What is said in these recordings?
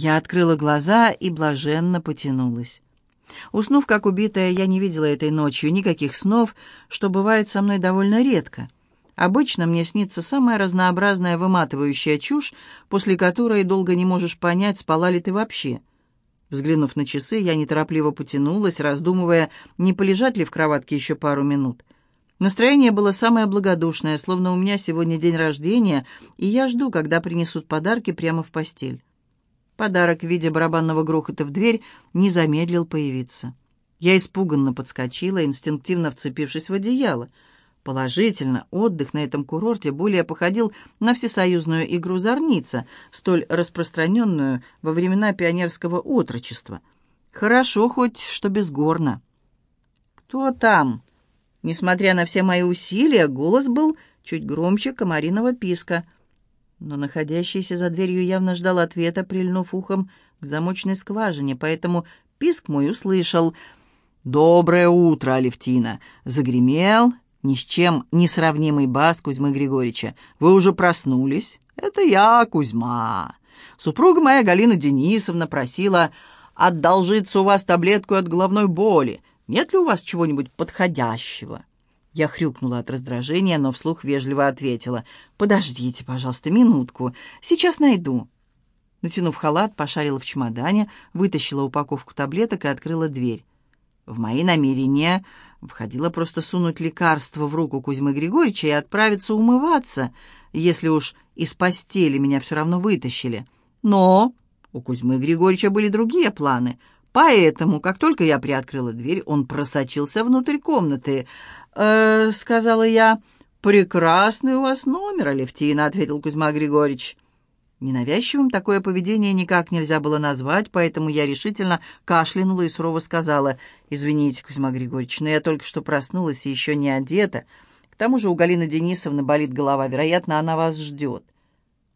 Я открыла глаза и блаженно потянулась. Уснув как убитая, я не видела этой ночью никаких снов, что бывает со мной довольно редко. Обычно мне снится самая разнообразная выматывающая чушь, после которой долго не можешь понять, спала ли ты вообще. Взглянув на часы, я неторопливо потянулась, раздумывая, не полежать ли в кроватке еще пару минут. Настроение было самое благодушное, словно у меня сегодня день рождения, и я жду, когда принесут подарки прямо в постель. Подарок в виде барабанного грохота в дверь не замедлил появиться. Я испуганно подскочила, инстинктивно вцепившись в одеяло. Положительно, отдых на этом курорте более походил на всесоюзную игру «Зорница», столь распространенную во времена пионерского отрочества. Хорошо хоть, что безгорно. «Кто там?» Несмотря на все мои усилия, голос был чуть громче комариного писка — но находящийся за дверью явно ждал ответа, прильнув ухом к замочной скважине, поэтому писк мой услышал. «Доброе утро, Алевтина!» Загремел ни с чем не сравнимый бас Кузьмы Григорьевича. «Вы уже проснулись?» «Это я, Кузьма!» Супруга моя Галина Денисовна просила одолжиться у вас таблетку от головной боли. Нет ли у вас чего-нибудь подходящего?» Я хрюкнула от раздражения, но вслух вежливо ответила. «Подождите, пожалуйста, минутку. Сейчас найду». Натянув халат, пошарила в чемодане, вытащила упаковку таблеток и открыла дверь. В мои намерения входило просто сунуть лекарство в руку Кузьмы Григорьевича и отправиться умываться, если уж из постели меня все равно вытащили. Но у Кузьмы Григорьевича были другие планы — Поэтому, как только я приоткрыла дверь, он просочился внутрь комнаты. «Э, — сказала я. «Прекрасный у вас номер, Алевтина», — ответил Кузьма Григорьевич. Ненавязчивым такое поведение никак нельзя было назвать, поэтому я решительно кашлянула и сурово сказала, «Извините, Кузьма Григорьевич, но я только что проснулась и еще не одета. К тому же у Галины Денисовны болит голова, вероятно, она вас ждет».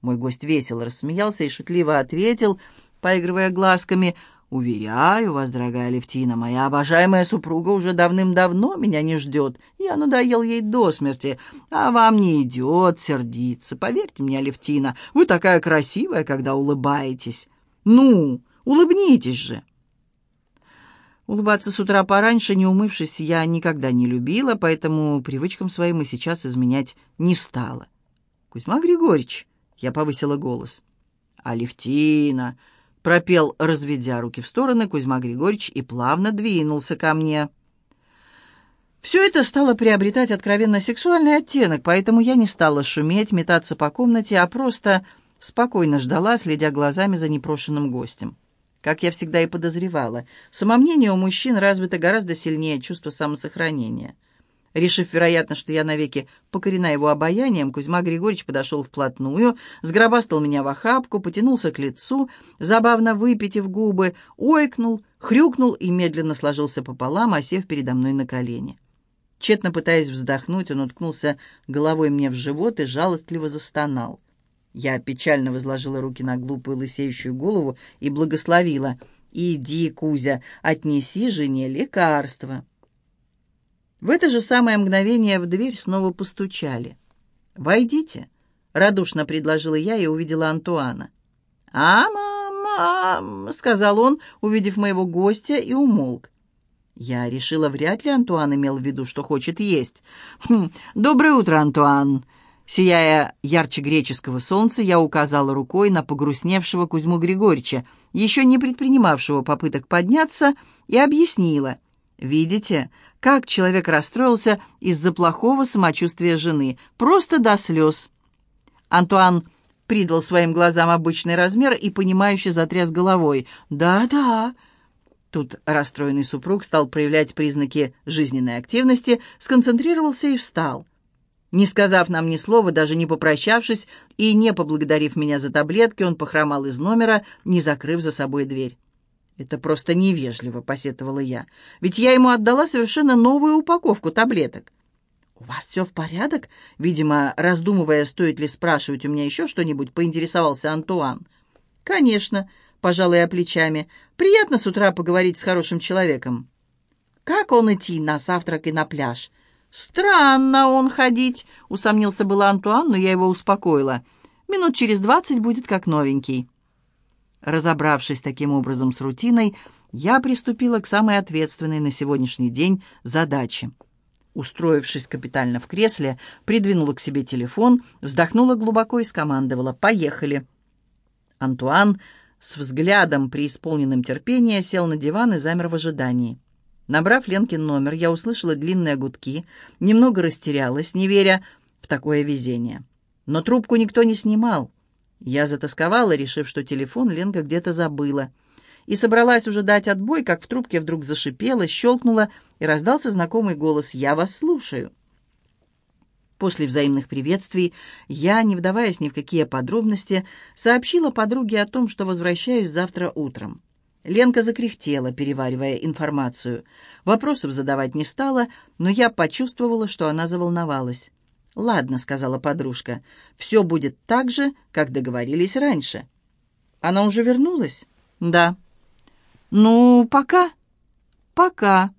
Мой гость весело рассмеялся и шутливо ответил, поигрывая глазками, «Уверяю вас, дорогая Левтина, моя обожаемая супруга уже давным-давно меня не ждет. Я надоел ей до смерти, а вам не идет сердиться. Поверьте мне, Левтина, вы такая красивая, когда улыбаетесь. Ну, улыбнитесь же!» Улыбаться с утра пораньше, не умывшись, я никогда не любила, поэтому привычкам своим и сейчас изменять не стала. «Кузьма Григорьевич», — я повысила голос, — «Алевтина, пропел, разведя руки в стороны, Кузьма Григорьевич и плавно двинулся ко мне. Все это стало приобретать откровенно сексуальный оттенок, поэтому я не стала шуметь, метаться по комнате, а просто спокойно ждала, следя глазами за непрошенным гостем. Как я всегда и подозревала, самомнение у мужчин развито гораздо сильнее чувства самосохранения — Решив, вероятно, что я навеки покорена его обаянием, Кузьма Григорьевич подошел вплотную, сгробастал меня в охапку, потянулся к лицу, забавно выпитив губы, ойкнул, хрюкнул и медленно сложился пополам, осев передо мной на колени. Тщетно пытаясь вздохнуть, он уткнулся головой мне в живот и жалостливо застонал. Я печально возложила руки на глупую лысеющую голову и благословила. «Иди, Кузя, отнеси жене лекарство». В это же самое мгновение в дверь снова постучали. «Войдите», — радушно предложила я и увидела Антуана. «А, мама», — сказал он, увидев моего гостя, и умолк. Я решила, вряд ли Антуан имел в виду, что хочет есть. «Хм, «Доброе утро, Антуан!» Сияя ярче греческого солнца, я указала рукой на погрустневшего Кузьму Григорьевича, еще не предпринимавшего попыток подняться, и объяснила. «Видите, как человек расстроился из-за плохого самочувствия жены, просто до слез. Антуан придал своим глазам обычный размер и, понимающе затряс головой. «Да-да». Тут расстроенный супруг стал проявлять признаки жизненной активности, сконцентрировался и встал. Не сказав нам ни слова, даже не попрощавшись и не поблагодарив меня за таблетки, он похромал из номера, не закрыв за собой дверь. «Это просто невежливо», — посетовала я. «Ведь я ему отдала совершенно новую упаковку таблеток». «У вас все в порядок?» Видимо, раздумывая, стоит ли спрашивать у меня еще что-нибудь, поинтересовался Антуан. «Конечно», — пожалуй, я плечами. «Приятно с утра поговорить с хорошим человеком». «Как он идти на завтрак и на пляж?» «Странно он ходить», — усомнился был Антуан, но я его успокоила. «Минут через двадцать будет как новенький». Разобравшись таким образом с рутиной, я приступила к самой ответственной на сегодняшний день задаче. Устроившись капитально в кресле, придвинула к себе телефон, вздохнула глубоко и скомандовала «Поехали!». Антуан с взглядом, преисполненным терпения, сел на диван и замер в ожидании. Набрав Ленкин номер, я услышала длинные гудки, немного растерялась, не веря в такое везение. Но трубку никто не снимал. Я затасковала, решив, что телефон Ленка где-то забыла. И собралась уже дать отбой, как в трубке вдруг зашипела, щелкнула, и раздался знакомый голос «Я вас слушаю». После взаимных приветствий я, не вдаваясь ни в какие подробности, сообщила подруге о том, что возвращаюсь завтра утром. Ленка закряхтела, переваривая информацию. Вопросов задавать не стала, но я почувствовала, что она заволновалась. «Ладно», — сказала подружка, — «все будет так же, как договорились раньше». «Она уже вернулась?» «Да». «Ну, пока?» «Пока».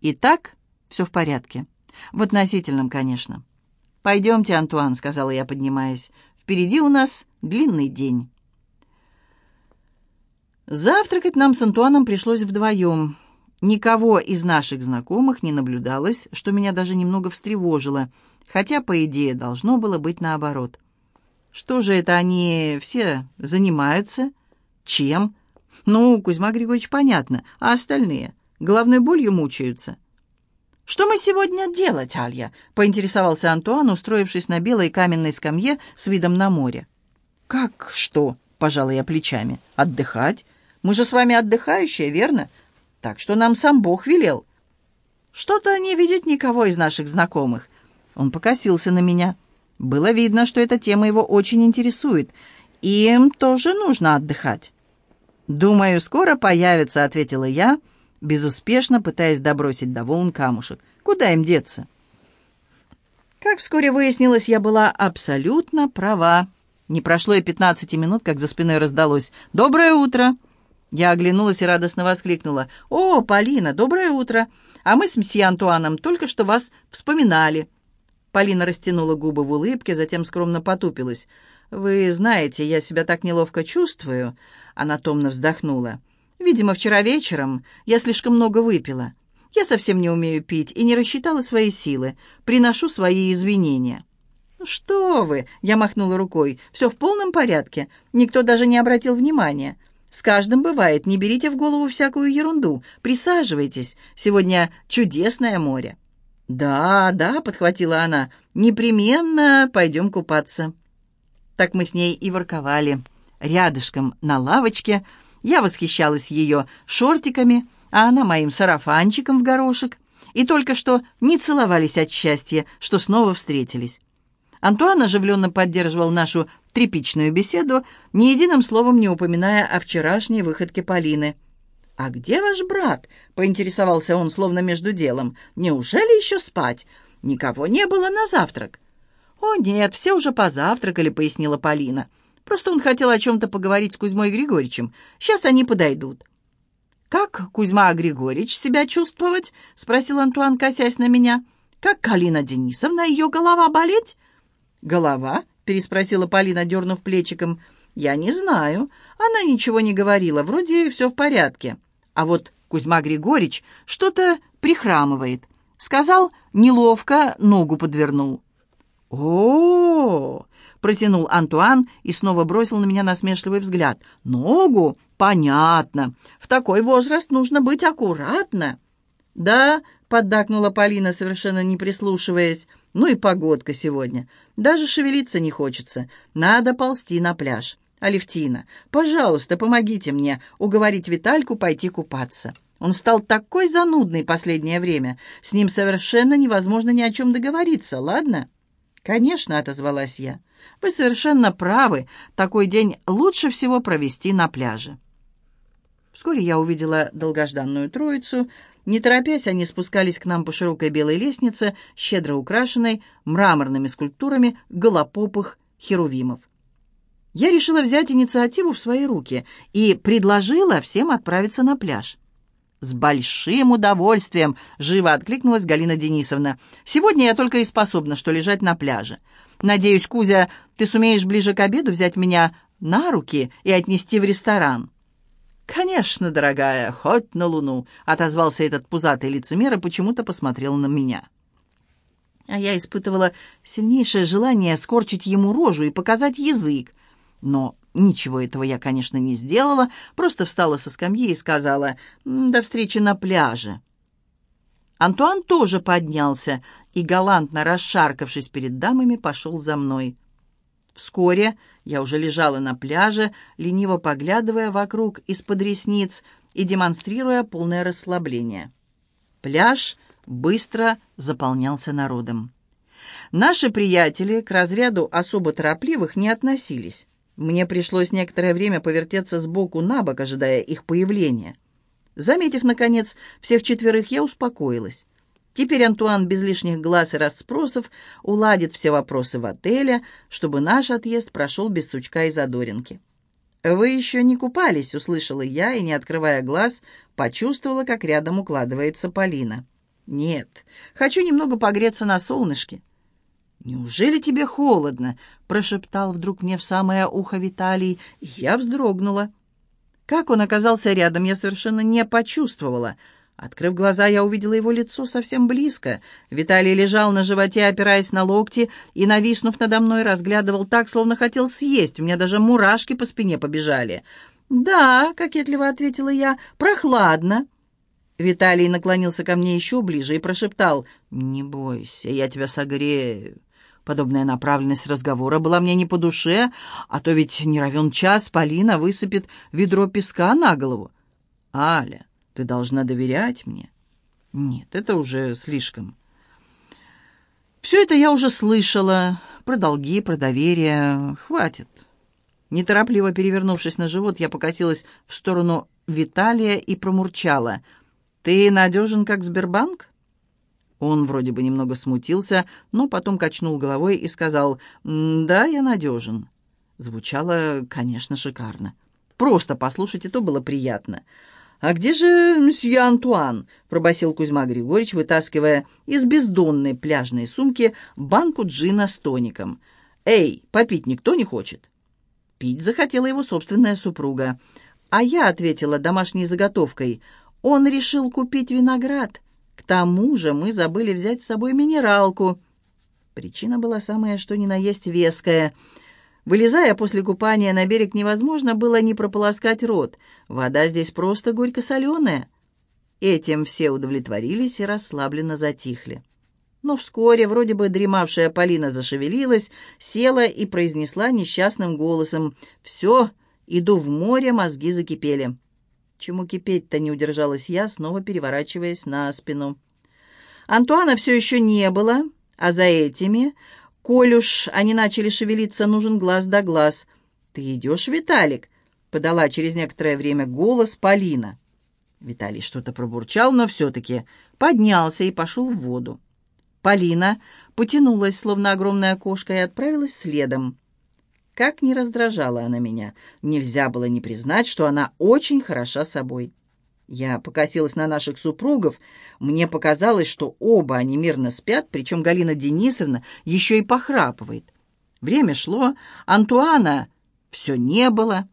«Итак, все в порядке. В относительном, конечно». «Пойдемте, Антуан», — сказала я, поднимаясь. «Впереди у нас длинный день». Завтракать нам с Антуаном пришлось вдвоем. Никого из наших знакомых не наблюдалось, что меня даже немного встревожило — хотя, по идее, должно было быть наоборот. Что же это они все занимаются? Чем? Ну, Кузьма Григорьевич, понятно, а остальные? Головной болью мучаются. «Что мы сегодня делать, Алья?» — поинтересовался Антуан, устроившись на белой каменной скамье с видом на море. «Как что?» — пожала я плечами. «Отдыхать? Мы же с вами отдыхающие, верно? Так что нам сам Бог велел». «Что-то не видеть никого из наших знакомых. Он покосился на меня. Было видно, что эта тема его очень интересует, им тоже нужно отдыхать. «Думаю, скоро появится», — ответила я, безуспешно пытаясь добросить до волн камушек. «Куда им деться?» Как вскоре выяснилось, я была абсолютно права. Не прошло и пятнадцати минут, как за спиной раздалось «Доброе утро!». Я оглянулась и радостно воскликнула «О, Полина, доброе утро! А мы с мсье Антуаном только что вас вспоминали». Полина растянула губы в улыбке, затем скромно потупилась. «Вы знаете, я себя так неловко чувствую», — она томно вздохнула. «Видимо, вчера вечером я слишком много выпила. Я совсем не умею пить и не рассчитала свои силы. Приношу свои извинения». «Ну «Что вы?» — я махнула рукой. «Все в полном порядке. Никто даже не обратил внимания. С каждым бывает. Не берите в голову всякую ерунду. Присаживайтесь. Сегодня чудесное море». «Да, да», — подхватила она, — «непременно пойдем купаться». Так мы с ней и ворковали. Рядышком на лавочке я восхищалась ее шортиками, а она моим сарафанчиком в горошек, и только что не целовались от счастья, что снова встретились. Антуан оживленно поддерживал нашу тряпичную беседу, ни единым словом не упоминая о вчерашней выходке Полины — «А где ваш брат?» — поинтересовался он, словно между делом. «Неужели еще спать? Никого не было на завтрак». «О, нет, все уже позавтракали», — пояснила Полина. «Просто он хотел о чем-то поговорить с Кузьмой Григорьевичем. Сейчас они подойдут». «Как Кузьма Григорьевич себя чувствовать?» — спросил Антуан, косясь на меня. «Как Калина Денисовна, ее голова болеть?» «Голова?» — переспросила Полина, дернув плечиком. «Я не знаю. Она ничего не говорила. Вроде все в порядке». А вот Кузьма Григорьевич что-то прихрамывает. Сказал, неловко ногу подвернул. о, -о, -о протянул Антуан и снова бросил на меня насмешливый взгляд. «Ногу? Понятно. В такой возраст нужно быть аккуратно». «Да», — поддакнула Полина, совершенно не прислушиваясь. «Ну и погодка сегодня. Даже шевелиться не хочется. Надо ползти на пляж. «Алевтина, пожалуйста, помогите мне уговорить Витальку пойти купаться. Он стал такой занудный последнее время. С ним совершенно невозможно ни о чем договориться, ладно?» «Конечно», — отозвалась я. «Вы совершенно правы. Такой день лучше всего провести на пляже». Вскоре я увидела долгожданную троицу. Не торопясь, они спускались к нам по широкой белой лестнице, щедро украшенной мраморными скульптурами голопопых херувимов я решила взять инициативу в свои руки и предложила всем отправиться на пляж. «С большим удовольствием!» — живо откликнулась Галина Денисовна. «Сегодня я только и способна, что лежать на пляже. Надеюсь, Кузя, ты сумеешь ближе к обеду взять меня на руки и отнести в ресторан?» «Конечно, дорогая, хоть на луну», — отозвался этот пузатый лицемер и почему-то посмотрел на меня. А я испытывала сильнейшее желание скорчить ему рожу и показать язык. Но ничего этого я, конечно, не сделала, просто встала со скамьи и сказала «До встречи на пляже». Антуан тоже поднялся и, галантно расшаркавшись перед дамами, пошел за мной. Вскоре я уже лежала на пляже, лениво поглядывая вокруг из-под ресниц и демонстрируя полное расслабление. Пляж быстро заполнялся народом. Наши приятели к разряду особо торопливых не относились. Мне пришлось некоторое время повертеться сбоку на бок, ожидая их появления. Заметив, наконец, всех четверых, я успокоилась. Теперь Антуан без лишних глаз и расспросов уладит все вопросы в отеле, чтобы наш отъезд прошел без сучка и задоринки. «Вы еще не купались», — услышала я, и, не открывая глаз, почувствовала, как рядом укладывается Полина. «Нет, хочу немного погреться на солнышке». «Неужели тебе холодно?» — прошептал вдруг мне в самое ухо Виталий, я вздрогнула. Как он оказался рядом, я совершенно не почувствовала — Открыв глаза, я увидела его лицо совсем близко. Виталий лежал на животе, опираясь на локти, и, нависнув надо мной, разглядывал так, словно хотел съесть. У меня даже мурашки по спине побежали. «Да», — кокетливо ответила я, — «прохладно». Виталий наклонился ко мне еще ближе и прошептал, «Не бойся, я тебя согрею». Подобная направленность разговора была мне не по душе, а то ведь не равен час Полина высыпет ведро песка на голову. «Аля, ты должна доверять мне. Нет, это уже слишком. Все это я уже слышала. Про долги, про доверие. Хватит. Неторопливо перевернувшись на живот, я покосилась в сторону Виталия и промурчала. «Ты надежен, как Сбербанк?» Он вроде бы немного смутился, но потом качнул головой и сказал «Да, я надежен». Звучало, конечно, шикарно. Просто послушать и то было приятно. «А где же мсье Антуан?» — пробасил Кузьма Григорьевич, вытаскивая из бездонной пляжной сумки банку джина с тоником. «Эй, попить никто не хочет?» Пить захотела его собственная супруга. А я ответила домашней заготовкой. «Он решил купить виноград. Тому же мы забыли взять с собой минералку». Причина была самая что ни на есть веская — Вылезая после купания на берег, невозможно было не прополоскать рот. Вода здесь просто горько-соленая. Этим все удовлетворились и расслабленно затихли. Но вскоре вроде бы дремавшая Полина зашевелилась, села и произнесла несчастным голосом «Все, иду в море, мозги закипели». Чему кипеть-то не удержалась я, снова переворачиваясь на спину. Антуана все еще не было, а за этими Коль уж они начали шевелиться, нужен глаз да глаз. «Ты идешь, Виталик?» — подала через некоторое время голос Полина. Виталий что-то пробурчал, но все-таки поднялся и пошел в воду. Полина потянулась, словно огромная кошка, и отправилась следом. Как не раздражала она меня, нельзя было не признать, что она очень хороша собой. Я покосилась на наших супругов. Мне показалось, что оба они мирно спят, причем Галина Денисовна еще и похрапывает. Время шло, Антуана все не было.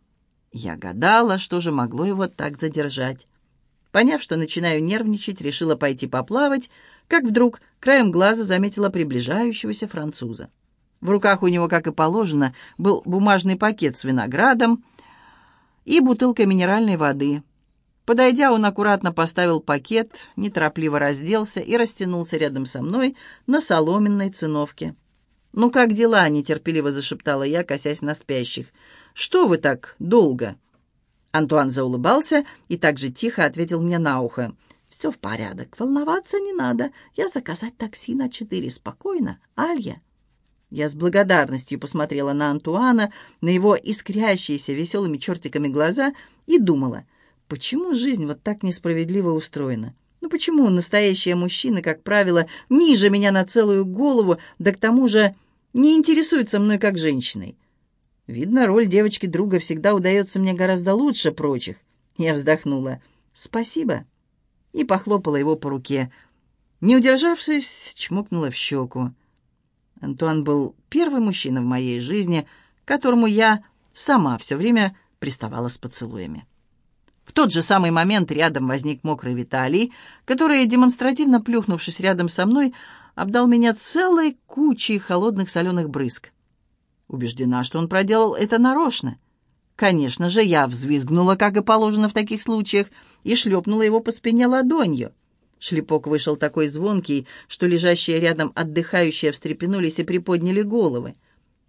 Я гадала, что же могло его так задержать. Поняв, что начинаю нервничать, решила пойти поплавать, как вдруг краем глаза заметила приближающегося француза. В руках у него, как и положено, был бумажный пакет с виноградом и бутылка минеральной воды — Подойдя, он аккуратно поставил пакет, неторопливо разделся и растянулся рядом со мной на соломенной циновке. «Ну как дела?» — нетерпеливо зашептала я, косясь на спящих. «Что вы так долго?» Антуан заулыбался и также тихо ответил мне на ухо. «Все в порядок, волноваться не надо. Я заказать такси на четыре. Спокойно, Алья». Я с благодарностью посмотрела на Антуана, на его искрящиеся веселыми чертиками глаза и думала — Почему жизнь вот так несправедливо устроена? Ну почему настоящие мужчины, как правило, ниже меня на целую голову, да к тому же не интересуются мной как женщиной? Видно, роль девочки-друга всегда удается мне гораздо лучше прочих. Я вздохнула. «Спасибо». И похлопала его по руке. Не удержавшись, чмокнула в щеку. Антуан был первый мужчина в моей жизни, которому я сама все время приставала с поцелуями. В тот же самый момент рядом возник мокрый Виталий, который, демонстративно плюхнувшись рядом со мной, обдал меня целой кучей холодных соленых брызг. Убеждена, что он проделал это нарочно. Конечно же, я взвизгнула, как и положено в таких случаях, и шлепнула его по спине ладонью. Шлепок вышел такой звонкий, что лежащие рядом отдыхающие встрепенулись и приподняли головы.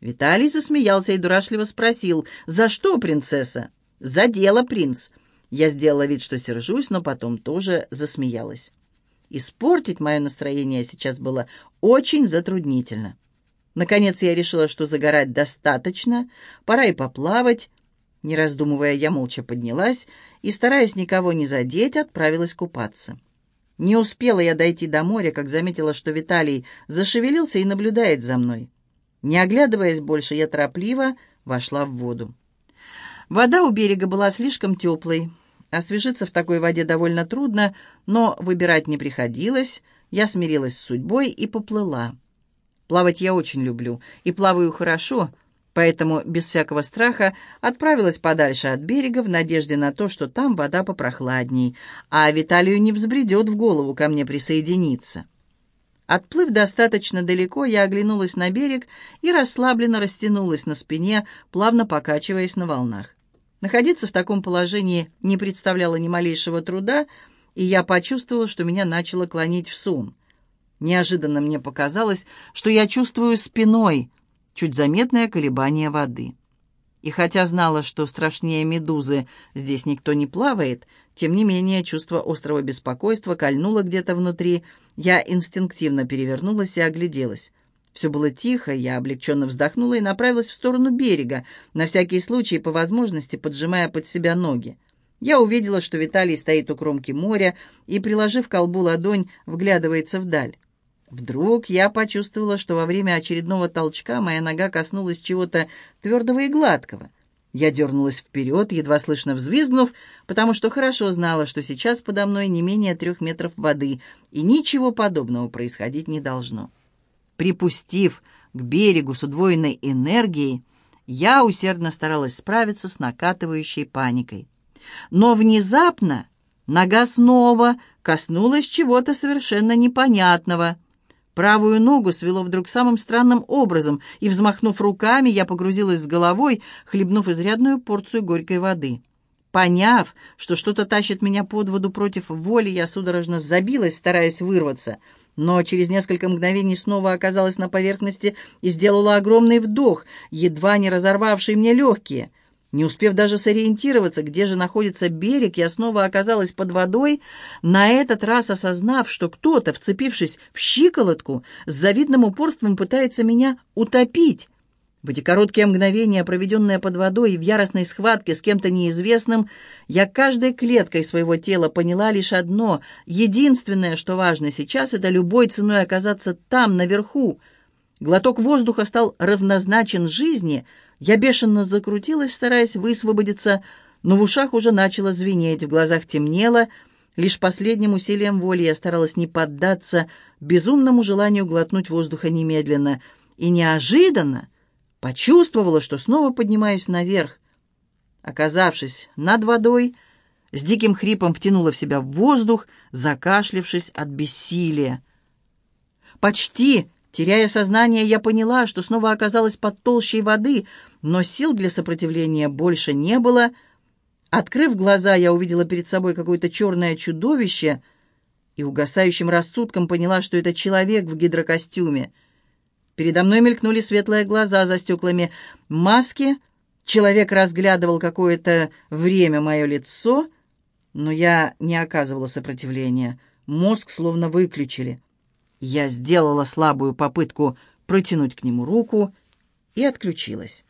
Виталий засмеялся и дурашливо спросил, «За что, принцесса?» «За дело, принц!» Я сделала вид, что сержусь, но потом тоже засмеялась. Испортить мое настроение сейчас было очень затруднительно. Наконец я решила, что загорать достаточно, пора и поплавать. Не раздумывая, я молча поднялась и, стараясь никого не задеть, отправилась купаться. Не успела я дойти до моря, как заметила, что Виталий зашевелился и наблюдает за мной. Не оглядываясь больше, я торопливо вошла в воду. Вода у берега была слишком теплой. Освежиться в такой воде довольно трудно, но выбирать не приходилось. Я смирилась с судьбой и поплыла. Плавать я очень люблю и плаваю хорошо, поэтому без всякого страха отправилась подальше от берега в надежде на то, что там вода попрохладней, а Виталию не взбредет в голову ко мне присоединиться. Отплыв достаточно далеко, я оглянулась на берег и расслабленно растянулась на спине, плавно покачиваясь на волнах. Находиться в таком положении не представляло ни малейшего труда, и я почувствовала, что меня начало клонить в сон. Неожиданно мне показалось, что я чувствую спиной чуть заметное колебание воды. И хотя знала, что страшнее медузы здесь никто не плавает, тем не менее чувство острого беспокойства кольнуло где-то внутри. Я инстинктивно перевернулась и огляделась. Все было тихо, я облегченно вздохнула и направилась в сторону берега, на всякий случай по возможности поджимая под себя ноги. Я увидела, что Виталий стоит у кромки моря и, приложив колбу ладонь, вглядывается вдаль. Вдруг я почувствовала, что во время очередного толчка моя нога коснулась чего-то твердого и гладкого. Я дернулась вперед, едва слышно взвизгнув, потому что хорошо знала, что сейчас подо мной не менее трех метров воды, и ничего подобного происходить не должно. Припустив к берегу с удвоенной энергией, я усердно старалась справиться с накатывающей паникой. Но внезапно нога снова коснулась чего-то совершенно непонятного. Правую ногу свело вдруг самым странным образом, и, взмахнув руками, я погрузилась с головой, хлебнув изрядную порцию горькой воды. Поняв, что что-то тащит меня под воду против воли, я судорожно забилась, стараясь вырваться — но через несколько мгновений снова оказалась на поверхности и сделала огромный вдох, едва не разорвавший мне легкие. Не успев даже сориентироваться, где же находится берег, я снова оказалась под водой, на этот раз осознав, что кто-то, вцепившись в щиколотку, с завидным упорством пытается меня утопить. В эти короткие мгновения, проведенные под водой и в яростной схватке с кем-то неизвестным, я каждой клеткой своего тела поняла лишь одно. Единственное, что важно сейчас, это любой ценой оказаться там, наверху. Глоток воздуха стал равнозначен жизни. Я бешено закрутилась, стараясь высвободиться, но в ушах уже начало звенеть, в глазах темнело. Лишь последним усилием воли я старалась не поддаться безумному желанию глотнуть воздуха немедленно. И неожиданно... Почувствовала, что снова поднимаюсь наверх. Оказавшись над водой, с диким хрипом втянула в себя воздух, закашлившись от бессилия. Почти, теряя сознание, я поняла, что снова оказалась под толщей воды, но сил для сопротивления больше не было. Открыв глаза, я увидела перед собой какое-то черное чудовище и угасающим рассудком поняла, что это человек в гидрокостюме — Передо мной мелькнули светлые глаза за стеклами маски. Человек разглядывал какое-то время мое лицо, но я не оказывала сопротивления. Мозг словно выключили. Я сделала слабую попытку протянуть к нему руку и отключилась.